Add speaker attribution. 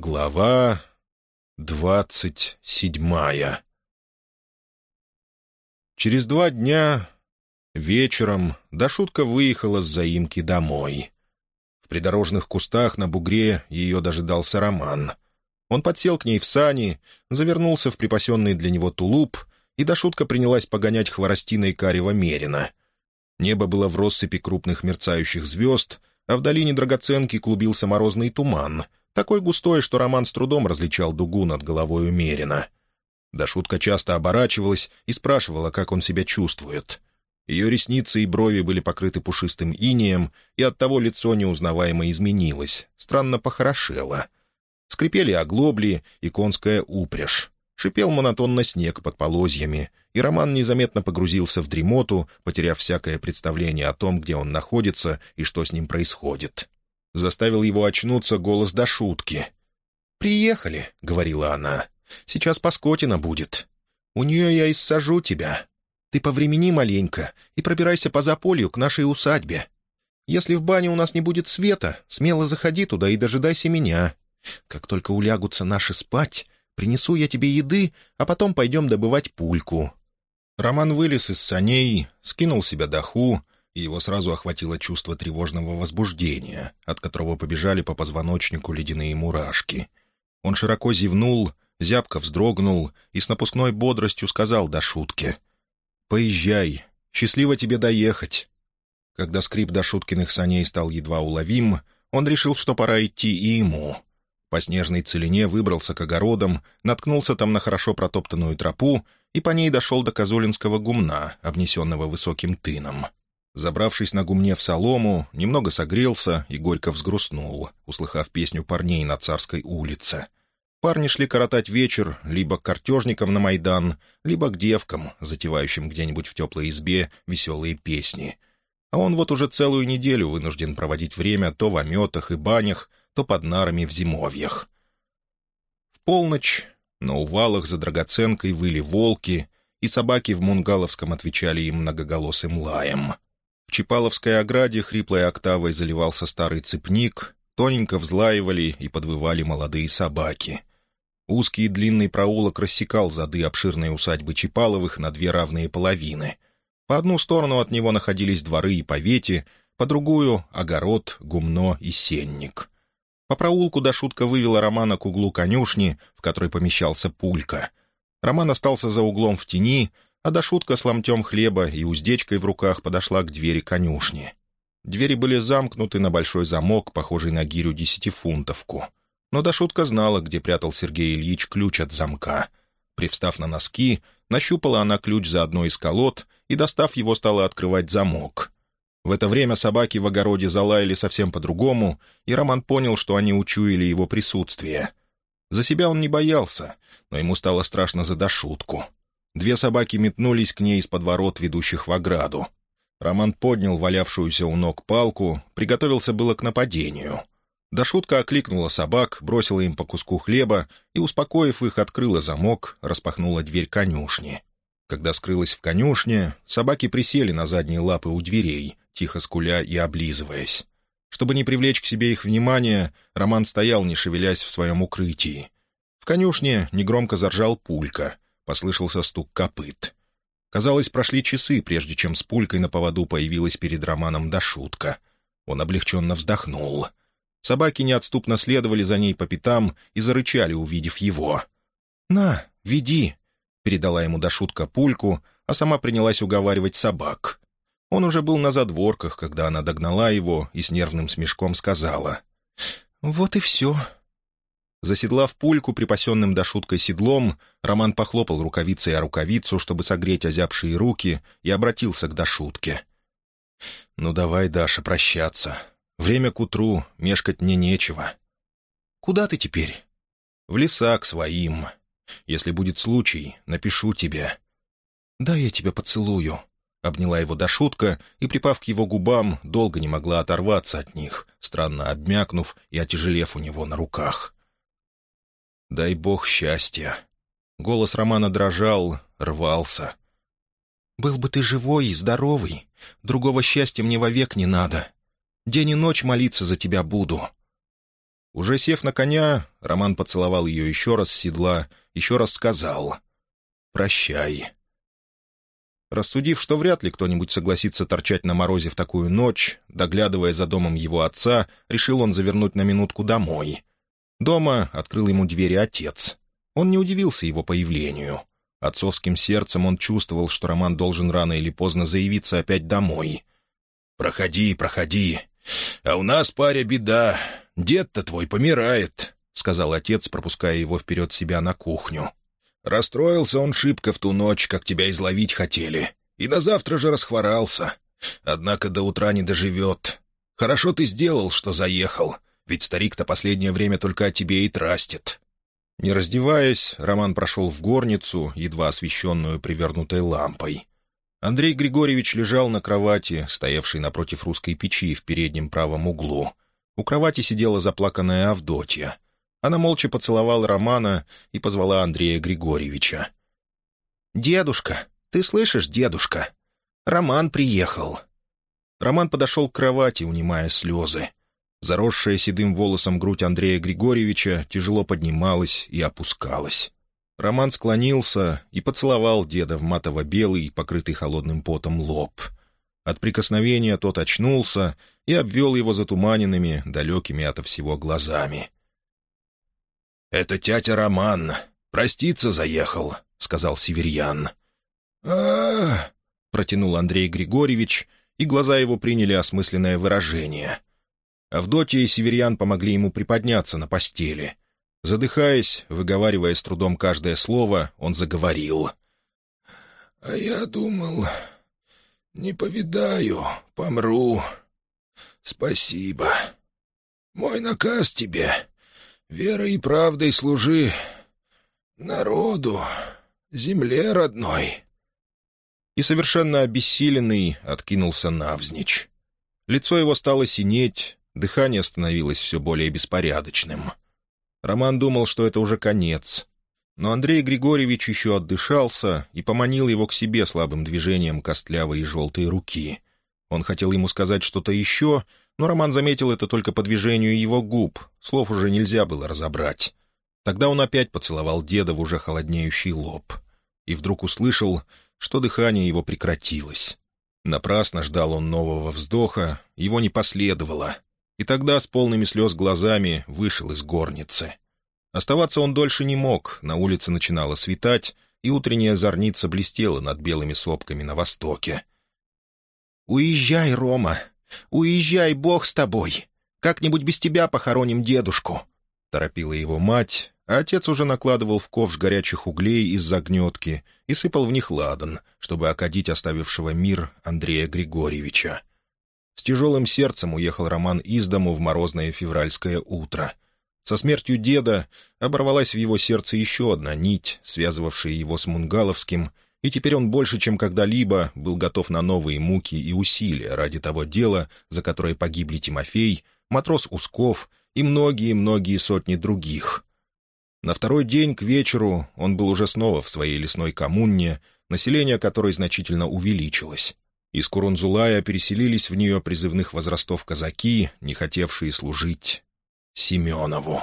Speaker 1: Глава двадцать седьмая Через два дня вечером Дашутка выехала с заимки домой. В придорожных кустах на бугре ее дожидался Роман. Он подсел к ней в сани, завернулся в припасенный для него тулуп, и Дашутка принялась погонять хворостиной карева мерина. Небо было в россыпи крупных мерцающих звезд, а в долине драгоценки клубился морозный туман — такой густой, что Роман с трудом различал дугу над головой умеренно. Да шутка часто оборачивалась и спрашивала, как он себя чувствует. Ее ресницы и брови были покрыты пушистым инеем, и оттого лицо неузнаваемо изменилось, странно похорошело. Скрипели оглобли и конская упряжь. Шипел монотонно снег под полозьями, и Роман незаметно погрузился в дремоту, потеряв всякое представление о том, где он находится и что с ним происходит. Заставил его очнуться голос до шутки. «Приехали», — говорила она. «Сейчас Паскотина будет. У нее я иссажу тебя. Ты повремени маленько и пробирайся по заполью к нашей усадьбе. Если в бане у нас не будет света, смело заходи туда и дожидайся меня. Как только улягутся наши спать, принесу я тебе еды, а потом пойдем добывать пульку». Роман вылез из саней, скинул себя доху, и его сразу охватило чувство тревожного возбуждения, от которого побежали по позвоночнику ледяные мурашки. Он широко зевнул, зябко вздрогнул и с напускной бодростью сказал до шутки. «Поезжай, счастливо тебе доехать». Когда скрип до шуткиных саней стал едва уловим, он решил, что пора идти и ему. По снежной целине выбрался к огородам, наткнулся там на хорошо протоптанную тропу и по ней дошел до Козулинского гумна, обнесенного высоким тыном. Забравшись на гумне в солому, немного согрелся и горько взгрустнул, услыхав песню парней на Царской улице. Парни шли коротать вечер либо к картежникам на Майдан, либо к девкам, затевающим где-нибудь в теплой избе веселые песни. А он вот уже целую неделю вынужден проводить время то в ометах и банях, то под нарами в зимовьях. В полночь на увалах за драгоценкой выли волки, и собаки в Мунгаловском отвечали им многоголосым лаем — в Чапаловской ограде хриплой октавой заливался старый цепник, тоненько взлаивали и подвывали молодые собаки. Узкий и длинный проулок рассекал зады обширной усадьбы Чапаловых на две равные половины. По одну сторону от него находились дворы и повети, по другую — огород, гумно и сенник. По проулку до шутка вывела Романа к углу конюшни, в которой помещался пулька. Роман остался за углом в тени — а Дашутка с ломтем хлеба и уздечкой в руках подошла к двери конюшни. Двери были замкнуты на большой замок, похожий на гирю десятифунтовку. Но Дашутка знала, где прятал Сергей Ильич ключ от замка. Привстав на носки, нащупала она ключ за одной из колод и, достав его, стала открывать замок. В это время собаки в огороде залаяли совсем по-другому, и Роман понял, что они учуяли его присутствие. За себя он не боялся, но ему стало страшно за Дашутку. Две собаки метнулись к ней из-под ворот, ведущих в ограду. Роман поднял валявшуюся у ног палку, приготовился было к нападению. Да шутка окликнула собак, бросила им по куску хлеба и, успокоив их, открыла замок, распахнула дверь конюшни. Когда скрылась в конюшне, собаки присели на задние лапы у дверей, тихо скуля и облизываясь. Чтобы не привлечь к себе их внимание, Роман стоял, не шевелясь в своем укрытии. В конюшне негромко заржал пулька — Послышался стук копыт. Казалось, прошли часы, прежде чем с пулькой на поводу появилась перед Романом Дашутка. Он облегченно вздохнул. Собаки неотступно следовали за ней по пятам и зарычали, увидев его. «На, веди!» — передала ему Дашутка пульку, а сама принялась уговаривать собак. Он уже был на задворках, когда она догнала его и с нервным смешком сказала. «Вот и все. Заседлав пульку, припасенным до шуткой седлом, Роман похлопал рукавицей о рукавицу, чтобы согреть озябшие руки, и обратился к Дашутке. «Ну давай, Даша, прощаться. Время к утру, мешкать мне нечего». «Куда ты теперь?» «В леса к своим. Если будет случай, напишу тебе». «Да я тебя поцелую», — обняла его Дашутка и, припав к его губам, долго не могла оторваться от них, странно обмякнув и отяжелев у него на руках. Дай бог счастья. Голос Романа дрожал, рвался. «Был бы ты живой и здоровый. Другого счастья мне вовек не надо. День и ночь молиться за тебя буду». Уже сев на коня, Роман поцеловал ее еще раз с седла, еще раз сказал «Прощай». Рассудив, что вряд ли кто-нибудь согласится торчать на морозе в такую ночь, доглядывая за домом его отца, решил он завернуть на минутку домой. Дома открыл ему двери отец. Он не удивился его появлению. Отцовским сердцем он чувствовал, что Роман должен рано или поздно заявиться опять домой. «Проходи, проходи. А у нас, паря, беда. Дед-то твой помирает», — сказал отец, пропуская его вперед себя на кухню. Расстроился он шибко в ту ночь, как тебя изловить хотели. И на завтра же расхворался. Однако до утра не доживет. Хорошо ты сделал, что заехал, ведь старик-то последнее время только о тебе и трастит». Не раздеваясь, Роман прошел в горницу, едва освещенную привернутой лампой. Андрей Григорьевич лежал на кровати, стоявшей напротив русской печи в переднем правом углу. У кровати сидела заплаканная Авдотья — она молча поцеловала Романа и позвала Андрея Григорьевича. «Дедушка! Ты слышишь, дедушка? Роман приехал!» Роман подошел к кровати, унимая слезы. Заросшая седым волосом грудь Андрея Григорьевича тяжело поднималась и опускалась. Роман склонился и поцеловал деда в матово-белый, покрытый холодным потом лоб. От прикосновения тот очнулся и обвел его затуманенными, далекими ото всего глазами. «Это тятя Роман. Проститься заехал», — сказал Северьян. протянул Андрей Григорьевич, и глаза его приняли осмысленное выражение. Авдотья и Северьян помогли ему приподняться на постели. Задыхаясь, выговаривая с трудом каждое слово, он заговорил. «А я думал, не повидаю, помру. Спасибо. Мой наказ тебе Верой и правдой служи народу, земле родной». И совершенно обессиленный откинулся навзничь. Лицо его стало синеть, дыхание становилось все более беспорядочным. Роман думал, что это уже конец. Но Андрей Григорьевич еще отдышался и поманил его к себе слабым движением костлявой и желтой руки. Он хотел ему сказать что-то еще, но Роман заметил это только по движению его губ, слов уже нельзя было разобрать. Тогда он опять поцеловал деда в уже холоднеющий лоб. И вдруг услышал, что дыхание его прекратилось. Напрасно ждал он нового вздоха, его не последовало. И тогда с полными слез глазами вышел из горницы. Оставаться он дольше не мог, на улице начинало светать, и утренняя зорница блестела над белыми сопками на востоке. «Уезжай, Рома! Уезжай, Бог с тобой! Как-нибудь без тебя похороним дедушку!» Торопила его мать, а отец уже накладывал в ковш горячих углей из загнетки и сыпал в них ладан, чтобы окадить оставившего мир Андрея Григорьевича. С тяжелым сердцем уехал Роман из дому в морозное февральское утро. Со смертью деда оборвалась в его сердце еще одна нить, связывавшая его с Мунгаловским — и теперь он больше, чем когда-либо, был готов на новые муки и усилия ради того дела, за которое погибли Тимофей, матрос Усков и многие-многие сотни других. На второй день к вечеру он был уже снова в своей лесной коммуне, население которой значительно увеличилось. Из Курунзулая переселились в нее призывных возрастов казаки, не хотевшие служить Семенову.